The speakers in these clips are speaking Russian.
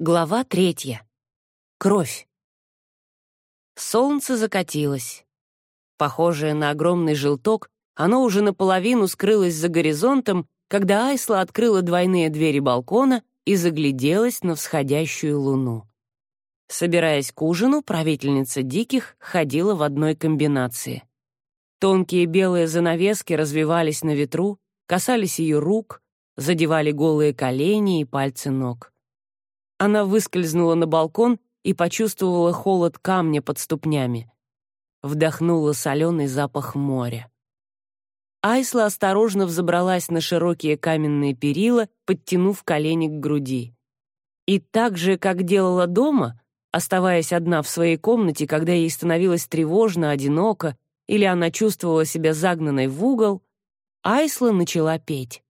Глава третья. Кровь. Солнце закатилось. Похожее на огромный желток, оно уже наполовину скрылось за горизонтом, когда Айсла открыла двойные двери балкона и загляделась на всходящую луну. Собираясь к ужину, правительница диких ходила в одной комбинации. Тонкие белые занавески развивались на ветру, касались ее рук, задевали голые колени и пальцы ног. Она выскользнула на балкон и почувствовала холод камня под ступнями. Вдохнула соленый запах моря. Айсла осторожно взобралась на широкие каменные перила, подтянув колени к груди. И так же, как делала дома, оставаясь одна в своей комнате, когда ей становилось тревожно, одиноко, или она чувствовала себя загнанной в угол, Айсла начала петь.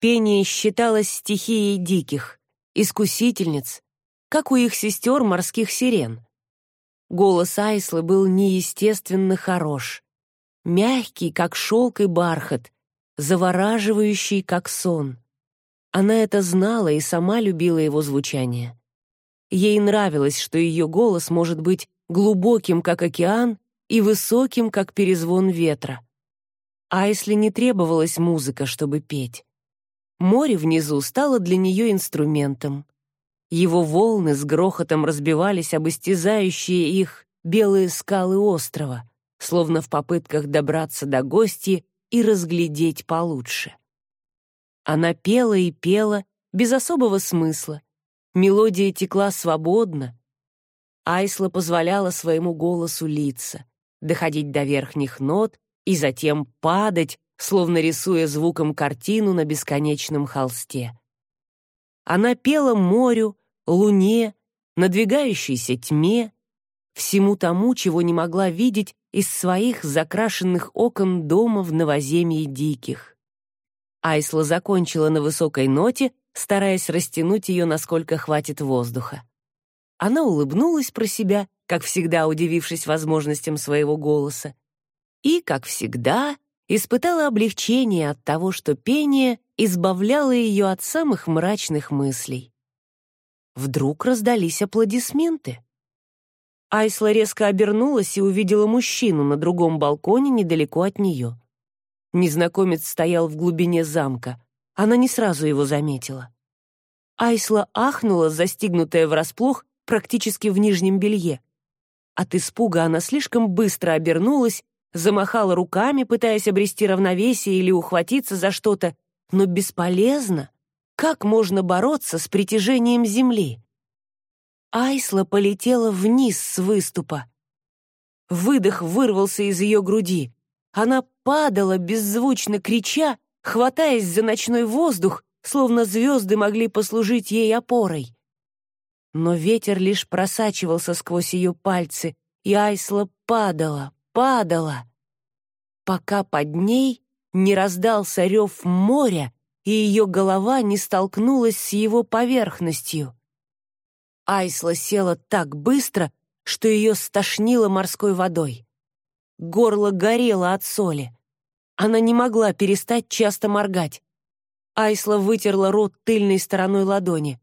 Пение считалось стихией диких искусительниц, как у их сестер морских сирен. Голос Айслы был неестественно хорош, мягкий, как шелк и бархат, завораживающий, как сон. Она это знала и сама любила его звучание. Ей нравилось, что ее голос может быть глубоким, как океан, и высоким, как перезвон ветра. Айсле не требовалась музыка, чтобы петь. Море внизу стало для нее инструментом. Его волны с грохотом разбивались об истязающие их белые скалы острова, словно в попытках добраться до гости и разглядеть получше. Она пела и пела, без особого смысла. Мелодия текла свободно. Айсла позволяла своему голосу литься, доходить до верхних нот и затем падать, словно рисуя звуком картину на бесконечном холсте. Она пела морю, луне, надвигающейся тьме, всему тому, чего не могла видеть из своих закрашенных окон дома в новоземье диких. Айсла закончила на высокой ноте, стараясь растянуть ее, насколько хватит воздуха. Она улыбнулась про себя, как всегда удивившись возможностям своего голоса, и, как всегда, испытала облегчение от того, что пение избавляло ее от самых мрачных мыслей. Вдруг раздались аплодисменты. Айсла резко обернулась и увидела мужчину на другом балконе недалеко от нее. Незнакомец стоял в глубине замка. Она не сразу его заметила. Айсла ахнула, застигнутая врасплох, практически в нижнем белье. От испуга она слишком быстро обернулась замахала руками, пытаясь обрести равновесие или ухватиться за что-то, но бесполезно. Как можно бороться с притяжением земли? Айсла полетела вниз с выступа. Выдох вырвался из ее груди. Она падала, беззвучно крича, хватаясь за ночной воздух, словно звезды могли послужить ей опорой. Но ветер лишь просачивался сквозь ее пальцы, и Айсла падала, падала, пока под ней не раздался рев моря, и ее голова не столкнулась с его поверхностью. Айсла села так быстро, что ее стошнило морской водой. Горло горело от соли. Она не могла перестать часто моргать. Айсла вытерла рот тыльной стороной ладони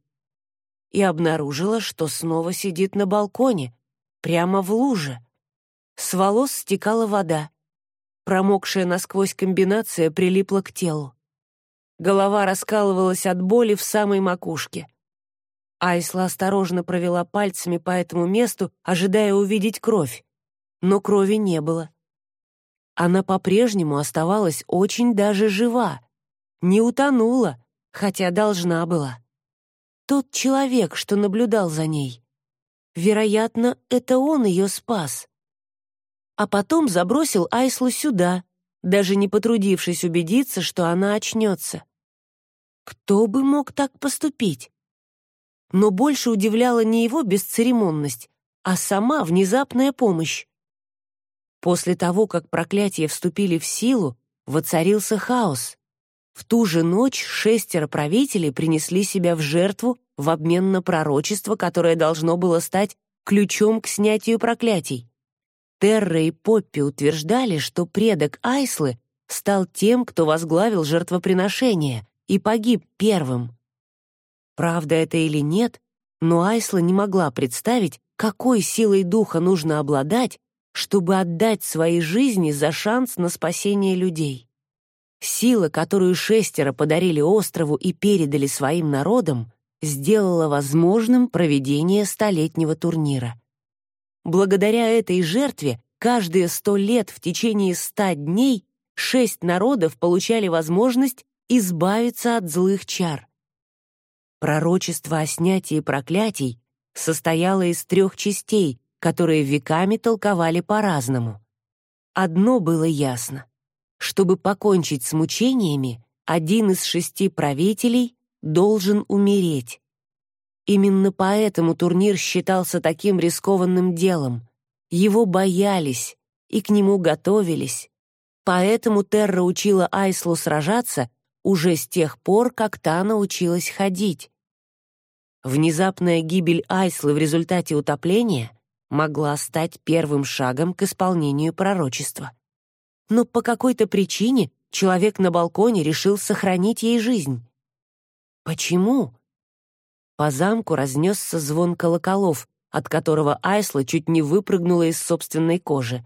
и обнаружила, что снова сидит на балконе, прямо в луже. С волос стекала вода. Промокшая насквозь комбинация прилипла к телу. Голова раскалывалась от боли в самой макушке. Айсла осторожно провела пальцами по этому месту, ожидая увидеть кровь. Но крови не было. Она по-прежнему оставалась очень даже жива. Не утонула, хотя должна была. Тот человек, что наблюдал за ней. Вероятно, это он ее спас а потом забросил Айслу сюда, даже не потрудившись убедиться, что она очнется. Кто бы мог так поступить? Но больше удивляла не его бесцеремонность, а сама внезапная помощь. После того, как проклятия вступили в силу, воцарился хаос. В ту же ночь шестеро правителей принесли себя в жертву в обмен на пророчество, которое должно было стать ключом к снятию проклятий. Терра и Поппи утверждали, что предок Айслы стал тем, кто возглавил жертвоприношение и погиб первым. Правда это или нет, но Айсла не могла представить, какой силой духа нужно обладать, чтобы отдать свои жизни за шанс на спасение людей. Сила, которую шестеро подарили острову и передали своим народам, сделала возможным проведение столетнего турнира. Благодаря этой жертве каждые сто лет в течение ста дней шесть народов получали возможность избавиться от злых чар. Пророчество о снятии проклятий состояло из трех частей, которые веками толковали по-разному. Одно было ясно. Чтобы покончить с мучениями, один из шести правителей должен умереть. Именно поэтому турнир считался таким рискованным делом. Его боялись и к нему готовились. Поэтому Терра учила Айслу сражаться уже с тех пор, как та научилась ходить. Внезапная гибель Айслы в результате утопления могла стать первым шагом к исполнению пророчества. Но по какой-то причине человек на балконе решил сохранить ей жизнь. Почему? По замку разнесся звон колоколов, от которого Айсла чуть не выпрыгнула из собственной кожи.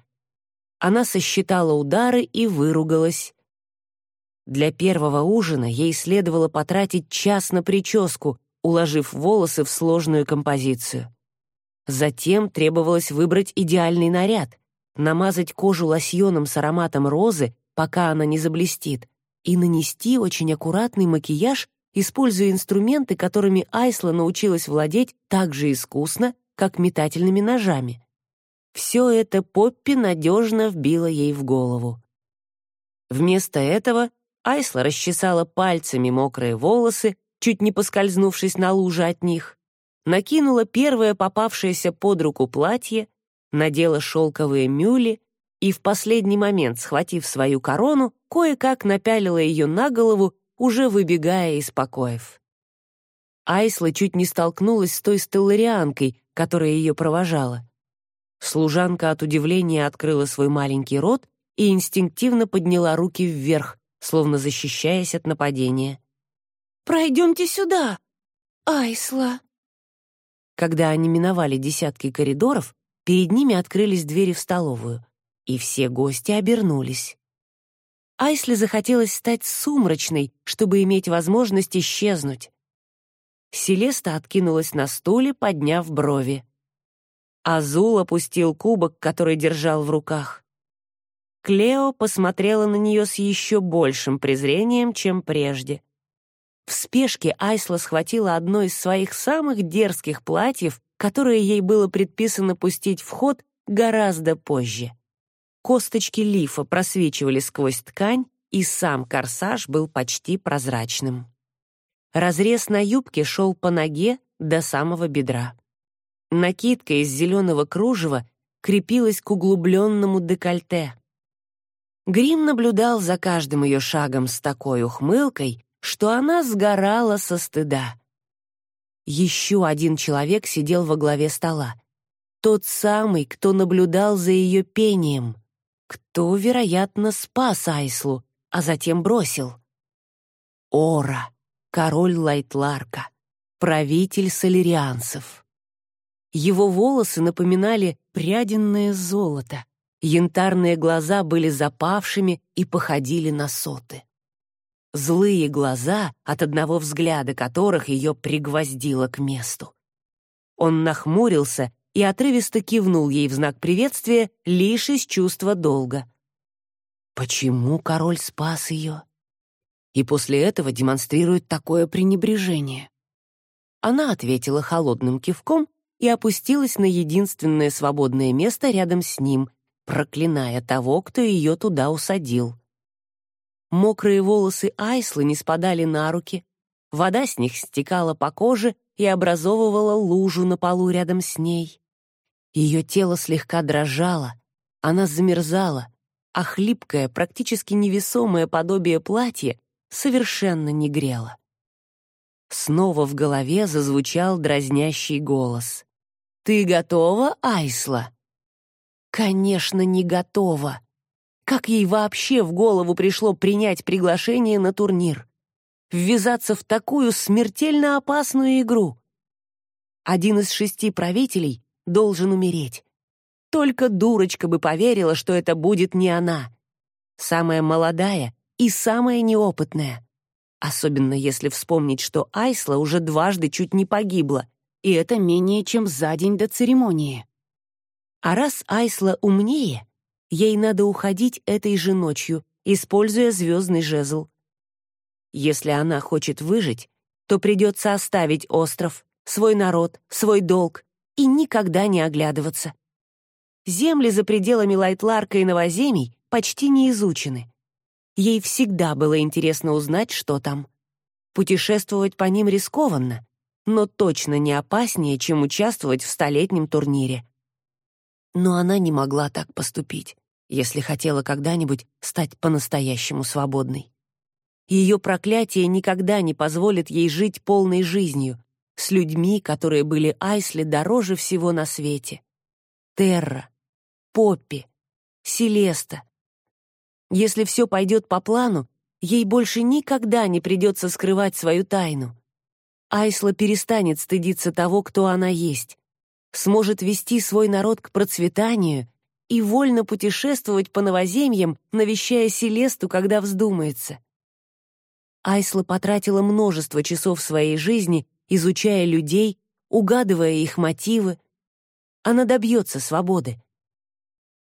Она сосчитала удары и выругалась. Для первого ужина ей следовало потратить час на прическу, уложив волосы в сложную композицию. Затем требовалось выбрать идеальный наряд, намазать кожу лосьоном с ароматом розы, пока она не заблестит, и нанести очень аккуратный макияж используя инструменты, которыми Айсла научилась владеть так же искусно, как метательными ножами. Все это Поппи надежно вбило ей в голову. Вместо этого Айсла расчесала пальцами мокрые волосы, чуть не поскользнувшись на луже от них, накинула первое попавшееся под руку платье, надела шелковые мюли и в последний момент, схватив свою корону, кое-как напялила ее на голову уже выбегая из покоев. Айсла чуть не столкнулась с той стелларианкой, которая ее провожала. Служанка от удивления открыла свой маленький рот и инстинктивно подняла руки вверх, словно защищаясь от нападения. «Пройдемте сюда, Айсла!» Когда они миновали десятки коридоров, перед ними открылись двери в столовую, и все гости обернулись. Айсли захотелось стать сумрачной, чтобы иметь возможность исчезнуть. Селеста откинулась на стуле, подняв брови. Азул опустил кубок, который держал в руках. Клео посмотрела на нее с еще большим презрением, чем прежде. В спешке Айсла схватила одно из своих самых дерзких платьев, которое ей было предписано пустить в ход гораздо позже. Косточки лифа просвечивали сквозь ткань, и сам корсаж был почти прозрачным. Разрез на юбке шел по ноге до самого бедра. Накидка из зеленого кружева крепилась к углубленному декольте. Грим наблюдал за каждым ее шагом с такой ухмылкой, что она сгорала со стыда. Еще один человек сидел во главе стола. Тот самый, кто наблюдал за ее пением кто, вероятно, спас Айслу, а затем бросил. Ора, король Лайтларка, правитель солерианцев. Его волосы напоминали пряденное золото, янтарные глаза были запавшими и походили на соты. Злые глаза, от одного взгляда которых ее пригвоздило к месту. Он нахмурился и отрывисто кивнул ей в знак приветствия лишь из чувства долга. Почему король спас ее? И после этого демонстрирует такое пренебрежение. Она ответила холодным кивком и опустилась на единственное свободное место рядом с ним, проклиная того, кто ее туда усадил. Мокрые волосы Айслы не спадали на руки, вода с них стекала по коже и образовывала лужу на полу рядом с ней. Ее тело слегка дрожало, она замерзала, а хлипкое, практически невесомое подобие платья совершенно не грело. Снова в голове зазвучал дразнящий голос. «Ты готова, Айсла?» «Конечно, не готова. Как ей вообще в голову пришло принять приглашение на турнир? Ввязаться в такую смертельно опасную игру. Один из шести правителей должен умереть. Только дурочка бы поверила, что это будет не она. Самая молодая и самая неопытная. Особенно если вспомнить, что Айсла уже дважды чуть не погибла, и это менее чем за день до церемонии. А раз Айсла умнее, ей надо уходить этой же ночью, используя звездный жезл. Если она хочет выжить, то придется оставить остров, свой народ, свой долг и никогда не оглядываться. Земли за пределами Лайтларка и Новоземий почти не изучены. Ей всегда было интересно узнать, что там. Путешествовать по ним рискованно, но точно не опаснее, чем участвовать в столетнем турнире. Но она не могла так поступить, если хотела когда-нибудь стать по-настоящему свободной. Ее проклятие никогда не позволит ей жить полной жизнью, с людьми, которые были Айсли дороже всего на свете. Терра, Поппи, Селеста. Если все пойдет по плану, ей больше никогда не придется скрывать свою тайну. Айсла перестанет стыдиться того, кто она есть, сможет вести свой народ к процветанию и вольно путешествовать по новоземьям, навещая Селесту, когда вздумается. Айсла потратила множество часов своей жизни, изучая людей, угадывая их мотивы. Она добьется свободы.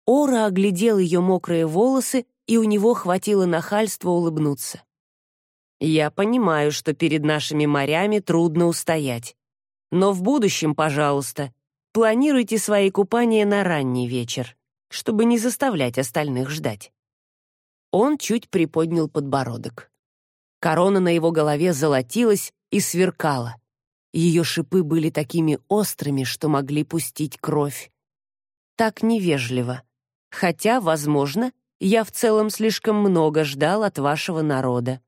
Ора оглядел ее мокрые волосы, и у него хватило нахальства улыбнуться. «Я понимаю, что перед нашими морями трудно устоять. Но в будущем, пожалуйста, планируйте свои купания на ранний вечер, чтобы не заставлять остальных ждать». Он чуть приподнял подбородок. Корона на его голове золотилась и сверкала. Ее шипы были такими острыми, что могли пустить кровь. Так невежливо. Хотя, возможно, я в целом слишком много ждал от вашего народа».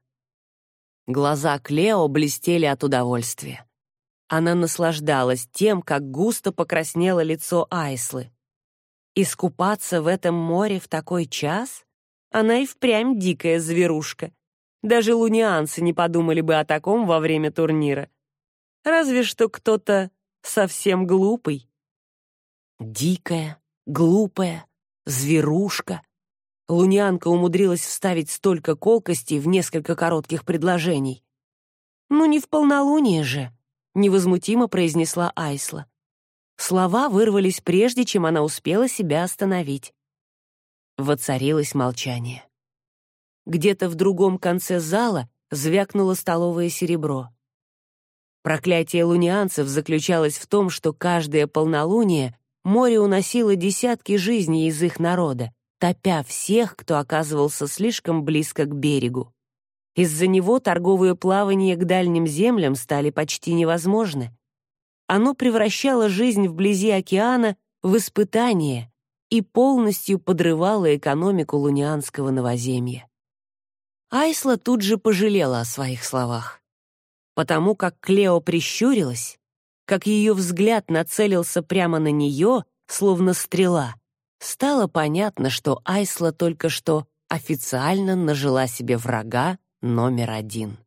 Глаза Клео блестели от удовольствия. Она наслаждалась тем, как густо покраснело лицо Айслы. Искупаться в этом море в такой час? Она и впрямь дикая зверушка. Даже лунианцы не подумали бы о таком во время турнира. Разве что кто-то совсем глупый. Дикая, глупая, зверушка. Лунянка умудрилась вставить столько колкостей в несколько коротких предложений. «Ну не в полнолуние же», — невозмутимо произнесла Айсла. Слова вырвались прежде, чем она успела себя остановить. Воцарилось молчание. Где-то в другом конце зала звякнуло столовое серебро. Проклятие лунианцев заключалось в том, что каждое полнолуние море уносило десятки жизней из их народа, топя всех, кто оказывался слишком близко к берегу. Из-за него торговые плавания к дальним землям стали почти невозможны. Оно превращало жизнь вблизи океана в испытание и полностью подрывало экономику лунианского новоземья. Айсла тут же пожалела о своих словах. Потому как Клео прищурилась, как ее взгляд нацелился прямо на нее, словно стрела, стало понятно, что Айсла только что официально нажила себе врага номер один.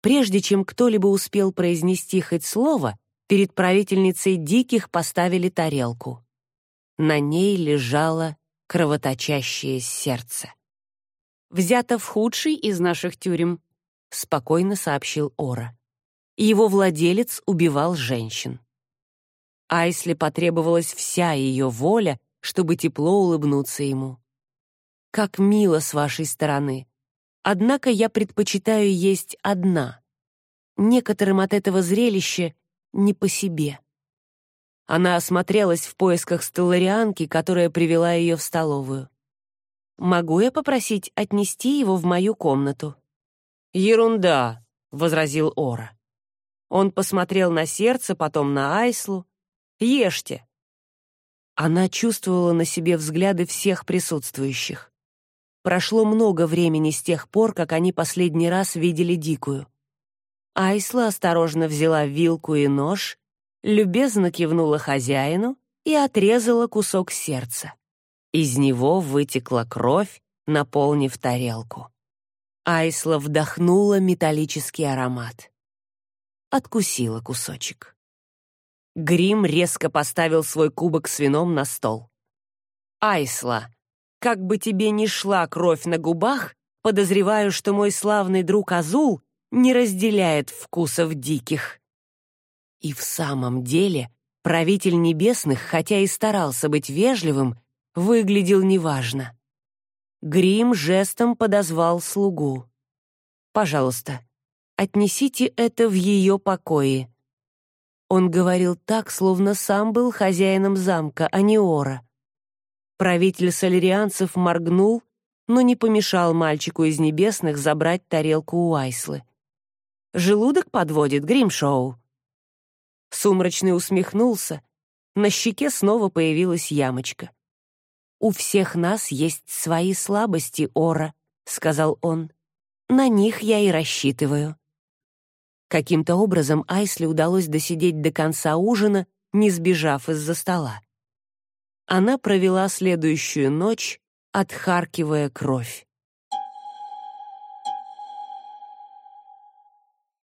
Прежде чем кто-либо успел произнести хоть слово, перед правительницей диких поставили тарелку. На ней лежало кровоточащее сердце. «Взято в худший из наших тюрем», — спокойно сообщил Ора его владелец убивал женщин. Айсли потребовалась вся ее воля, чтобы тепло улыбнуться ему. «Как мило с вашей стороны. Однако я предпочитаю есть одна. Некоторым от этого зрелища не по себе». Она осмотрелась в поисках стелларианки, которая привела ее в столовую. «Могу я попросить отнести его в мою комнату?» «Ерунда», — возразил Ора. Он посмотрел на сердце, потом на Айслу. «Ешьте!» Она чувствовала на себе взгляды всех присутствующих. Прошло много времени с тех пор, как они последний раз видели Дикую. Айсла осторожно взяла вилку и нож, любезно кивнула хозяину и отрезала кусок сердца. Из него вытекла кровь, наполнив тарелку. Айсла вдохнула металлический аромат откусила кусочек. Грим резко поставил свой кубок с вином на стол. «Айсла, как бы тебе ни шла кровь на губах, подозреваю, что мой славный друг Азул не разделяет вкусов диких». И в самом деле правитель небесных, хотя и старался быть вежливым, выглядел неважно. Грим жестом подозвал слугу. «Пожалуйста, отнесите это в ее покои». Он говорил так, словно сам был хозяином замка, а не Ора. Правитель солерианцев моргнул, но не помешал мальчику из небесных забрать тарелку у Айслы. «Желудок подводит, Гримшоу». Сумрачный усмехнулся. На щеке снова появилась ямочка. «У всех нас есть свои слабости, Ора», — сказал он. «На них я и рассчитываю». Каким-то образом Айсли удалось досидеть до конца ужина, не сбежав из-за стола. Она провела следующую ночь, отхаркивая кровь.